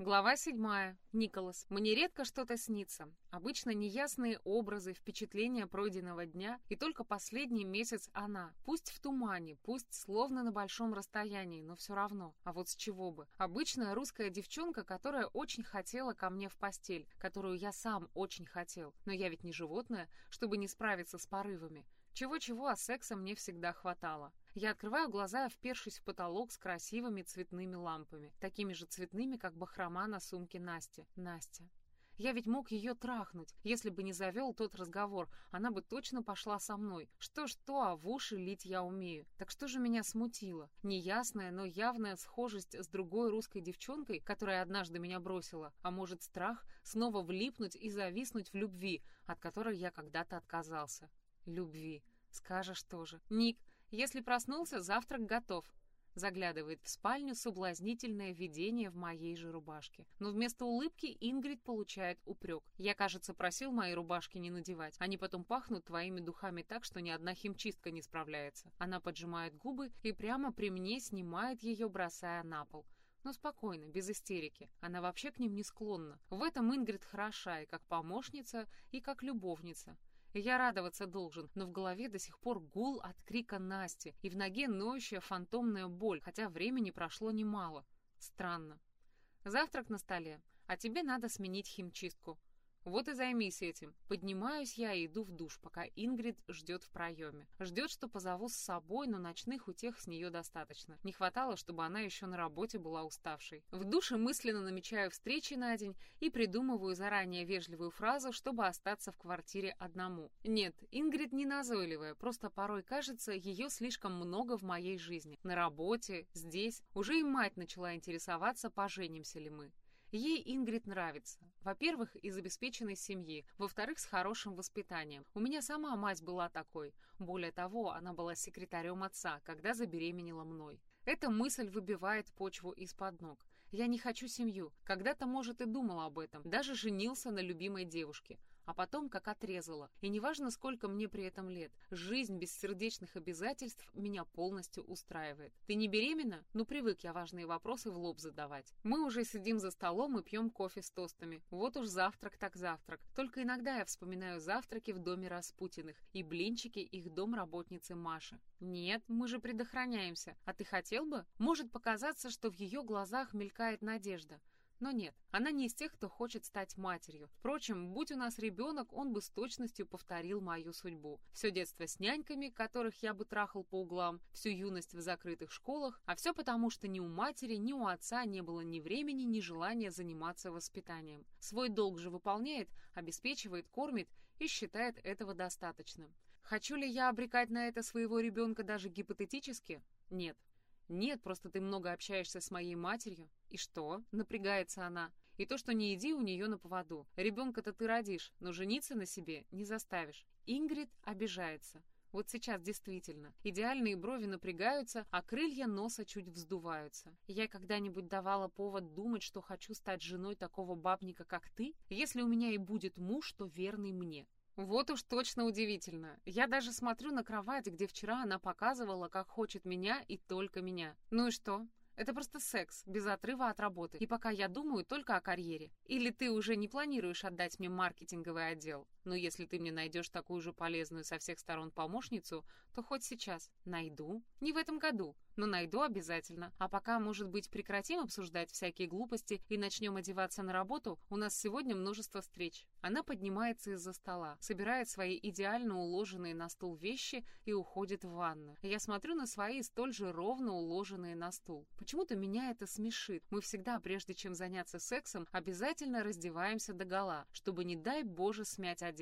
Глава седьмая. Николас. Мне редко что-то снится. Обычно неясные образы, впечатления пройденного дня, и только последний месяц она. Пусть в тумане, пусть словно на большом расстоянии, но все равно. А вот с чего бы? Обычная русская девчонка, которая очень хотела ко мне в постель, которую я сам очень хотел. Но я ведь не животное, чтобы не справиться с порывами. Чего-чего, а секса мне всегда хватало. Я открываю глаза, впершись в потолок с красивыми цветными лампами, такими же цветными, как бахрома на сумке Насти. Настя. Я ведь мог ее трахнуть. Если бы не завел тот разговор, она бы точно пошла со мной. Что-что, а в уши лить я умею. Так что же меня смутило? Неясная, но явная схожесть с другой русской девчонкой, которая однажды меня бросила. А может, страх снова влипнуть и зависнуть в любви, от которой я когда-то отказался. Любви. Скажешь тоже. Ник, если проснулся, завтрак готов. Заглядывает в спальню соблазнительное видение в моей же рубашке. Но вместо улыбки Ингрид получает упрек. Я, кажется, просил мои рубашки не надевать. Они потом пахнут твоими духами так, что ни одна химчистка не справляется. Она поджимает губы и прямо при мне снимает ее, бросая на пол. Но спокойно, без истерики. Она вообще к ним не склонна. В этом Ингрид хороша и как помощница, и как любовница. Я радоваться должен, но в голове до сих пор гул от крика Насти и в ноге ноющая фантомная боль, хотя времени прошло немало. Странно. Завтрак на столе, а тебе надо сменить химчистку. Вот и займись этим. Поднимаюсь я и иду в душ, пока Ингрид ждет в проеме. Ждет, что позову с собой, но ночных утех с нее достаточно. Не хватало, чтобы она еще на работе была уставшей. В душе мысленно намечаю встречи на день и придумываю заранее вежливую фразу, чтобы остаться в квартире одному. Нет, Ингрид не назойливая, просто порой кажется, ее слишком много в моей жизни. На работе, здесь. Уже и мать начала интересоваться, поженимся ли мы. Ей Ингрид нравится. Во-первых, из обеспеченной семьи. Во-вторых, с хорошим воспитанием. У меня сама мать была такой. Более того, она была секретарем отца, когда забеременела мной. Эта мысль выбивает почву из-под ног. Я не хочу семью. Когда-то, может, и думал об этом. Даже женился на любимой девушке а потом как отрезала. И неважно, сколько мне при этом лет, жизнь без сердечных обязательств меня полностью устраивает. Ты не беременна? Ну, привык я важные вопросы в лоб задавать. Мы уже сидим за столом и пьем кофе с тостами. Вот уж завтрак так завтрак. Только иногда я вспоминаю завтраки в доме Распутиных и блинчики их домработницы Маши. Нет, мы же предохраняемся. А ты хотел бы? Может показаться, что в ее глазах мелькает надежда. Но нет, она не из тех, кто хочет стать матерью. Впрочем, будь у нас ребенок, он бы с точностью повторил мою судьбу. Все детство с няньками, которых я бы трахал по углам, всю юность в закрытых школах, а все потому, что ни у матери, ни у отца не было ни времени, ни желания заниматься воспитанием. Свой долг же выполняет, обеспечивает, кормит и считает этого достаточным. Хочу ли я обрекать на это своего ребенка даже гипотетически? Нет. «Нет, просто ты много общаешься с моей матерью». «И что?» — напрягается она. «И то, что не иди у нее на поводу. Ребенка-то ты родишь, но жениться на себе не заставишь». Ингрид обижается. Вот сейчас действительно. Идеальные брови напрягаются, а крылья носа чуть вздуваются. Я когда-нибудь давала повод думать, что хочу стать женой такого бабника, как ты? Если у меня и будет муж, то верный мне. Вот уж точно удивительно. Я даже смотрю на кровать, где вчера она показывала, как хочет меня и только меня. Ну и что? Это просто секс, без отрыва от работы. И пока я думаю только о карьере. Или ты уже не планируешь отдать мне маркетинговый отдел? Но если ты мне найдешь такую же полезную со всех сторон помощницу, то хоть сейчас найду. Не в этом году, но найду обязательно. А пока, может быть, прекратим обсуждать всякие глупости и начнем одеваться на работу? У нас сегодня множество встреч. Она поднимается из-за стола, собирает свои идеально уложенные на стул вещи и уходит в ванну. Я смотрю на свои столь же ровно уложенные на стул. Почему-то меня это смешит. Мы всегда, прежде чем заняться сексом, обязательно раздеваемся до гола, чтобы, не дай Боже, смять одежду.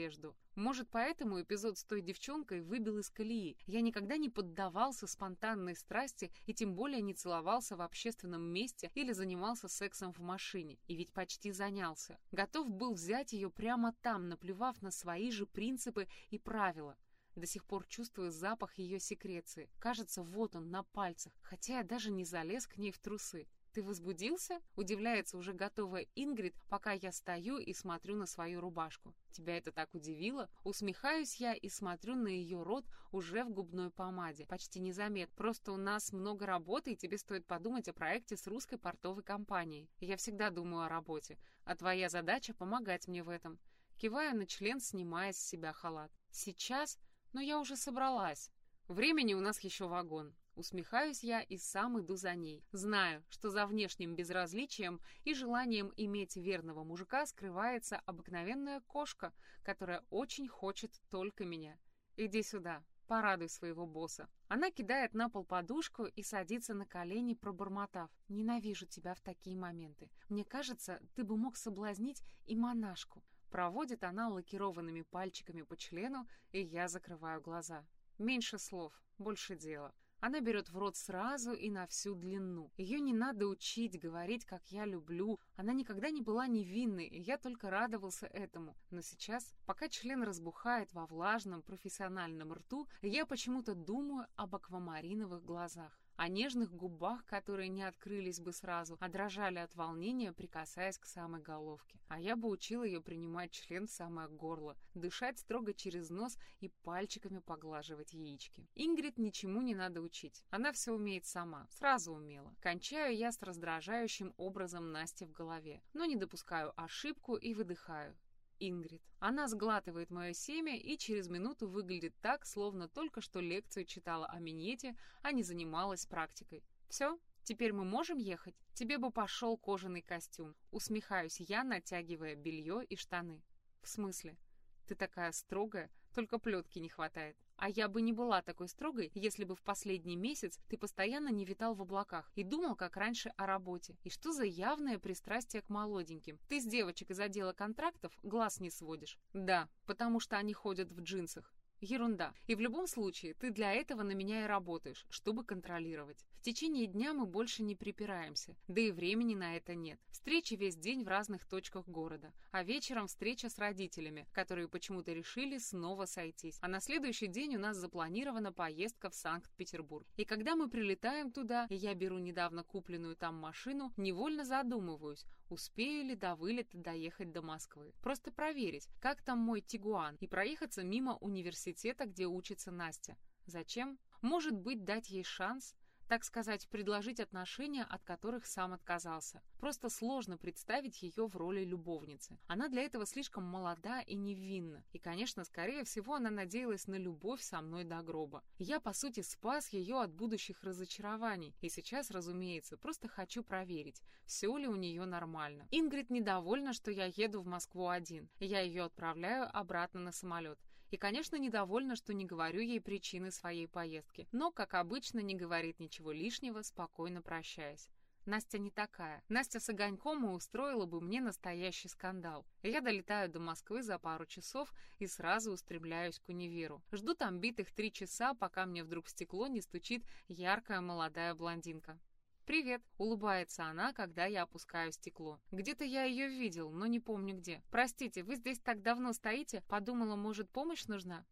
Может, поэтому эпизод с той девчонкой выбил из колеи. Я никогда не поддавался спонтанной страсти и тем более не целовался в общественном месте или занимался сексом в машине. И ведь почти занялся. Готов был взять ее прямо там, наплевав на свои же принципы и правила. До сих пор чувствую запах ее секреции. Кажется, вот он, на пальцах, хотя я даже не залез к ней в трусы. Ты возбудился? Удивляется уже готовая Ингрид, пока я стою и смотрю на свою рубашку. Тебя это так удивило? Усмехаюсь я и смотрю на ее рот уже в губной помаде. Почти незамет. Просто у нас много работы, и тебе стоит подумать о проекте с русской портовой компанией. Я всегда думаю о работе, а твоя задача — помогать мне в этом. Киваю на член, снимая с себя халат. Сейчас? Но я уже собралась. Времени у нас еще вагон. Усмехаюсь я и сам иду за ней. Знаю, что за внешним безразличием и желанием иметь верного мужика скрывается обыкновенная кошка, которая очень хочет только меня. Иди сюда, порадуй своего босса. Она кидает на пол подушку и садится на колени, пробормотав. «Ненавижу тебя в такие моменты. Мне кажется, ты бы мог соблазнить и монашку». Проводит она лакированными пальчиками по члену, и я закрываю глаза. Меньше слов, больше дела. Она берет в рот сразу и на всю длину. Ее не надо учить, говорить, как я люблю. Она никогда не была невинной, и я только радовался этому. Но сейчас, пока член разбухает во влажном профессиональном рту, я почему-то думаю об аквамариновых глазах о нежных губах, которые не открылись бы сразу, а дрожали от волнения, прикасаясь к самой головке. А я бы учил ее принимать член в самое горло, дышать строго через нос и пальчиками поглаживать яички. Ингрид ничему не надо учить. Она все умеет сама, сразу умела. Кончаю я с раздражающим образом Насти в голове, но не допускаю ошибку и выдыхаю. Ингрид. Она сглатывает мое семя и через минуту выглядит так, словно только что лекцию читала о минете, а не занималась практикой. Все, теперь мы можем ехать? Тебе бы пошел кожаный костюм. Усмехаюсь я, натягивая белье и штаны. В смысле? Ты такая строгая, только плетки не хватает. А я бы не была такой строгой, если бы в последний месяц ты постоянно не витал в облаках и думал, как раньше, о работе. И что за явное пристрастие к молоденьким? Ты с девочек из отдела контрактов глаз не сводишь. Да, потому что они ходят в джинсах. Ерунда. И в любом случае, ты для этого на меня и работаешь, чтобы контролировать. В течение дня мы больше не припираемся, да и времени на это нет. Встречи весь день в разных точках города, а вечером встреча с родителями, которые почему-то решили снова сойтись. А на следующий день у нас запланирована поездка в Санкт-Петербург. И когда мы прилетаем туда, и я беру недавно купленную там машину, невольно задумываюсь, успею ли до вылета доехать до Москвы. Просто проверить, как там мой Тигуан, и проехаться мимо университета, где учится Настя. Зачем? Может быть, дать ей шанс? Так сказать, предложить отношения, от которых сам отказался. Просто сложно представить ее в роли любовницы. Она для этого слишком молода и невинна. И, конечно, скорее всего, она надеялась на любовь со мной до гроба. Я, по сути, спас ее от будущих разочарований. И сейчас, разумеется, просто хочу проверить, все ли у нее нормально. Ингрид недовольна, что я еду в Москву один. Я ее отправляю обратно на самолет. И, конечно, недовольна, что не говорю ей причины своей поездки. Но, как обычно, не говорит ничего лишнего, спокойно прощаясь. Настя не такая. Настя с огоньком и устроила бы мне настоящий скандал. Я долетаю до Москвы за пару часов и сразу устремляюсь к универу. Жду там битых три часа, пока мне вдруг в стекло не стучит яркая молодая блондинка. «Привет!» — улыбается она, когда я опускаю стекло. «Где-то я ее видел, но не помню где. Простите, вы здесь так давно стоите? Подумала, может, помощь нужна?»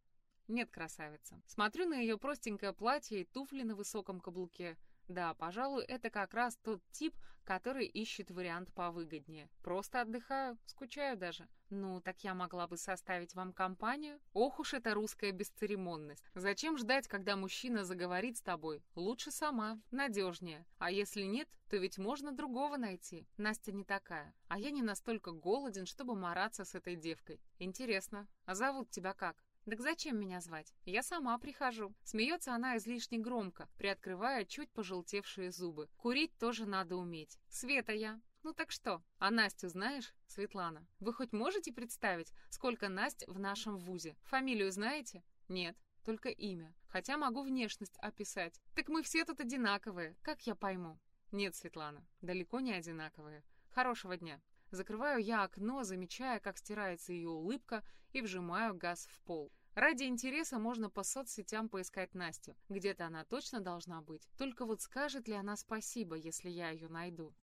«Нет, красавица. Смотрю на ее простенькое платье и туфли на высоком каблуке. Да, пожалуй, это как раз тот тип, который ищет вариант повыгоднее. Просто отдыхаю, скучаю даже. Ну, так я могла бы составить вам компанию? Ох уж эта русская бесцеремонность. Зачем ждать, когда мужчина заговорит с тобой? Лучше сама, надежнее. А если нет, то ведь можно другого найти. Настя не такая. А я не настолько голоден, чтобы мараться с этой девкой. Интересно, а зовут тебя как? «Так зачем меня звать? Я сама прихожу». Смеется она излишне громко, приоткрывая чуть пожелтевшие зубы. «Курить тоже надо уметь. Света я». «Ну так что? А Настю знаешь, Светлана? Вы хоть можете представить, сколько Насть в нашем вузе? Фамилию знаете? Нет, только имя. Хотя могу внешность описать. Так мы все тут одинаковые, как я пойму? Нет, Светлана, далеко не одинаковые. Хорошего дня. Закрываю я окно, замечая, как стирается ее улыбка, и вжимаю газ в пол. Ради интереса можно по соцсетям поискать Настю. Где-то она точно должна быть. Только вот скажет ли она спасибо, если я ее найду?